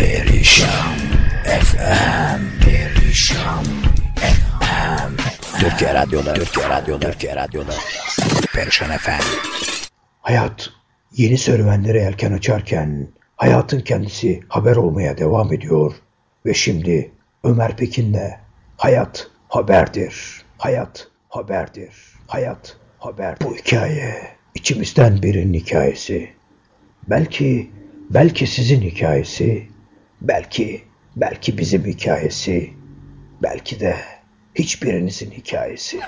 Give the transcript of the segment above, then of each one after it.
Perişan FM Perişan FM Türkiye Radyo'da Türkiye Radyo'da Türkiye Radyo'da Perişan FM Hayat yeni serüvenlere yelken açarken hayatın kendisi haber olmaya devam ediyor ve şimdi Ömer Pekin'le Hayat Haberdir. Hayat Haberdir. Hayat Haber. Bu hikaye içimizden birinin hikayesi. Belki belki sizin hikayesi, belki belki bizim hikayesi, belki de hiçbirinizin hikayesi.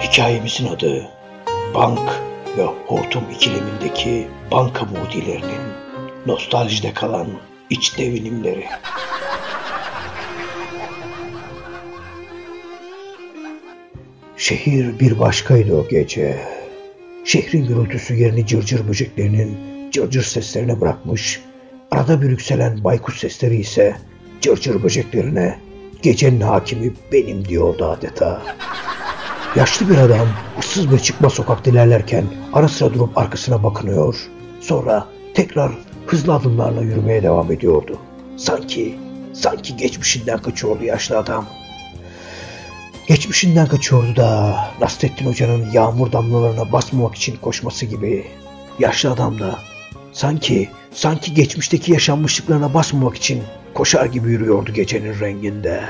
Hikayemizin adı Bank ve Hortum ikilemindeki banka mudilerinin nostaljide kalan iç devinimleri. Şehir bir başkaydı o gece. Şehrin gürültüsü yerini cırcır böceklerinin cırcır seslerine bırakmış, arada bir yükselen baykuş sesleri ise cırcır böceklerine gecenin hakimi benim diyordu adeta. Yaşlı bir adam ıssız bir çıkma sokakta ilerlerken ara sıra durup arkasına bakınıyor. Sonra tekrar hızlı adımlarla yürümeye devam ediyordu. Sanki, sanki geçmişinden kaçıyordu yaşlı adam. Geçmişinden kaçıyordu da Nasrettin Hoca'nın yağmur damlalarına basmamak için koşması gibi. Yaşlı adam da sanki, sanki geçmişteki yaşanmışlıklarına basmamak için koşar gibi yürüyordu gecenin renginde.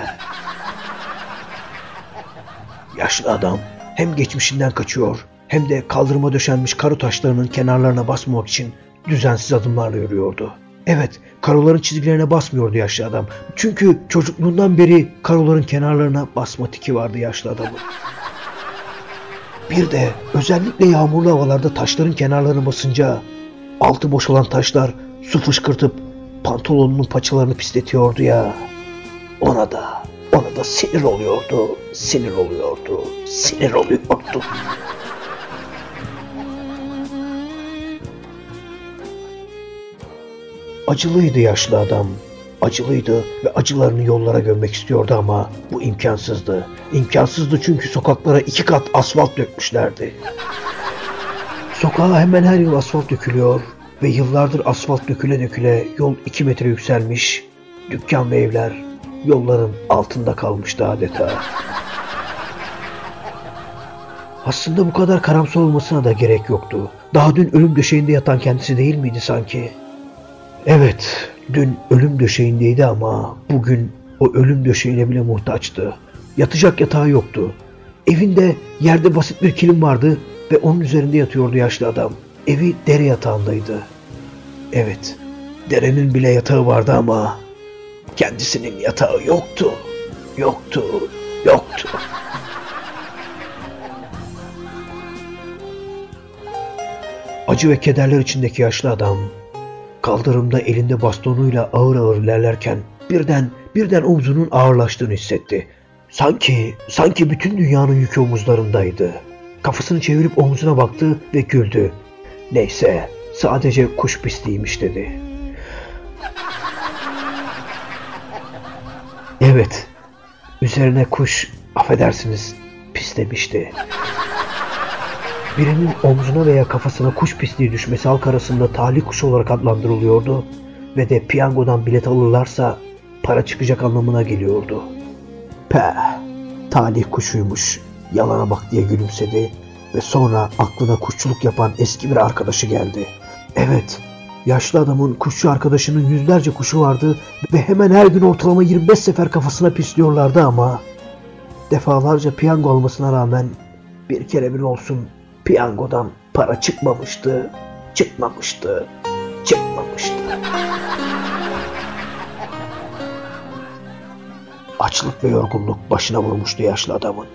Yaşlı adam hem geçmişinden kaçıyor hem de kaldırıma döşenmiş karo taşlarının kenarlarına basmamak için düzensiz adımlarla yürüyordu. Evet, karoların çizgilerine basmıyordu yaşlı adam. Çünkü çocukluğundan beri karoların kenarlarına basma tiki vardı yaşlı adamın. Bir de özellikle yağmurlu havalarda taşların kenarlarına basınca altı boş olan taşlar su fışkırtıp pantolonunun paçalarını pisletiyordu ya. Ona da, ona da sinir oluyordu, sinir oluyordu, sinir oluyordu. Acılıydı yaşlı adam. Acılıydı ve acılarını yollara gömmek istiyordu ama bu imkansızdı. İmkansızdı çünkü sokaklara iki kat asfalt dökmüşlerdi. Sokağa hemen her yıl asfalt dökülüyor ve yıllardır asfalt döküle döküle yol iki metre yükselmiş. Dükkan ve evler yolların altında kalmıştı adeta. Aslında bu kadar karamsar olmasına da gerek yoktu. Daha dün ölüm döşeğinde yatan kendisi değil miydi sanki? Evet, dün ölüm döşeğindeydi ama bugün o ölüm döşeğine bile muhtaçtı. Yatacak yatağı yoktu. Evinde yerde basit bir kilim vardı ve onun üzerinde yatıyordu yaşlı adam. Evi dere yatağındaydı. Evet, derenin bile yatağı vardı ama kendisinin yatağı yoktu. Yoktu, yoktu. Acı ve kederler içindeki yaşlı adam Kaldırımda elinde bastonuyla ağır ağır ilerlerken birden birden omzunun ağırlaştığını hissetti. Sanki sanki bütün dünyanın yükü omuzlarındaydı. Kafasını çevirip omzuna baktı ve güldü. Neyse sadece kuş pisliğiymiş dedi. Evet üzerine kuş affedersiniz pislemişti. Birinin omzuna veya kafasına kuş pisliği düşmesi halk arasında talih kuşu olarak adlandırılıyordu ve de piyangodan bilet alırlarsa para çıkacak anlamına geliyordu. Peh, talih kuşuymuş, yalana bak diye gülümsedi ve sonra aklına kuşçuluk yapan eski bir arkadaşı geldi. Evet, yaşlı adamın kuşçu arkadaşının yüzlerce kuşu vardı ve hemen her gün ortalama 25 sefer kafasına pisliyorlardı ama defalarca piyango almasına rağmen bir kere bile olsun piyangodan para çıkmamıştı, çıkmamıştı, çıkmamıştı. Açlık ve yorgunluk başına vurmuştu yaşlı adamın.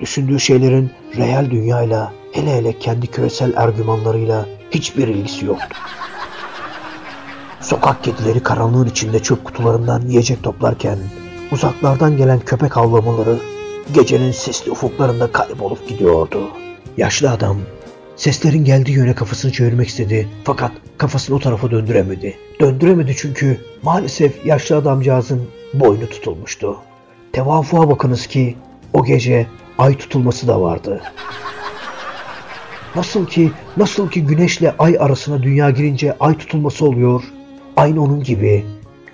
Düşündüğü şeylerin reel dünyayla, hele hele kendi küresel argümanlarıyla hiçbir ilgisi yoktu. Sokak kedileri karanlığın içinde çöp kutularından yiyecek toplarken, uzaklardan gelen köpek havlamaları gecenin sesli ufuklarında kaybolup gidiyordu. Yaşlı adam seslerin geldiği yöne kafasını çevirmek istedi fakat kafasını o tarafa döndüremedi. Döndüremedi çünkü maalesef yaşlı adamcağızın boynu tutulmuştu. Tevafuğa bakınız ki o gece ay tutulması da vardı. Nasıl ki nasıl ki güneşle ay arasına dünya girince ay tutulması oluyor. Aynı onun gibi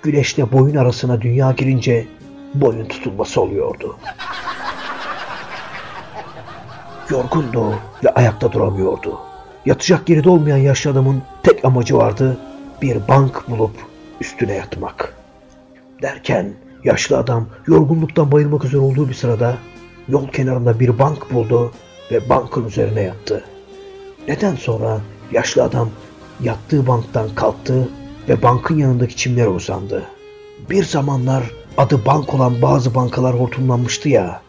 güneşle boyun arasına dünya girince boyun tutulması oluyordu. Yorgundu ve ayakta duramıyordu. Yatacak yeri de olmayan yaşlı adamın tek amacı vardı. Bir bank bulup üstüne yatmak. Derken yaşlı adam yorgunluktan bayılmak üzere olduğu bir sırada yol kenarında bir bank buldu ve bankın üzerine yattı. Neden sonra yaşlı adam yattığı banktan kalktı ve bankın yanındaki çimlere uzandı. Bir zamanlar adı bank olan bazı bankalar hortumlanmıştı ya.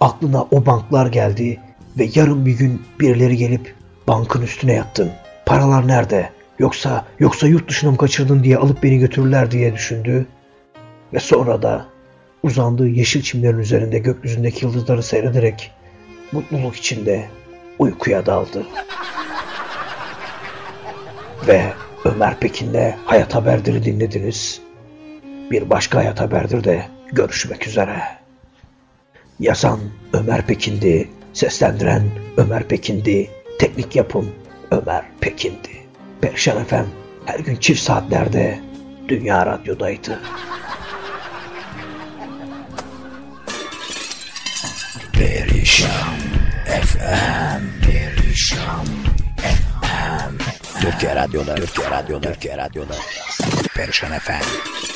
Aklına o banklar geldi ve yarın bir gün birileri gelip bankın üstüne yattın. Paralar nerede? Yoksa yoksa yurt dışına mı kaçırdın diye alıp beni götürürler diye düşündü. Ve sonra da uzandığı yeşil çimlerin üzerinde gökyüzündeki yıldızları seyrederek mutluluk içinde uykuya daldı. Ve Ömer Pekin'le Hayat Haberdir'i dinlediniz. Bir başka Hayat Haberdir de görüşmek üzere. Yazan Ömer Pekin'di, seslendiren Ömer Pekin'di, teknik yapım Ömer Pekin'di. Perşan FM her gün çift saatlerde Dünya Radyo'daydı. Perişan FM Perişan FM Türkiye Radyo'da Türkiye Radyo'da Türkiye Radyo'da Perişan FM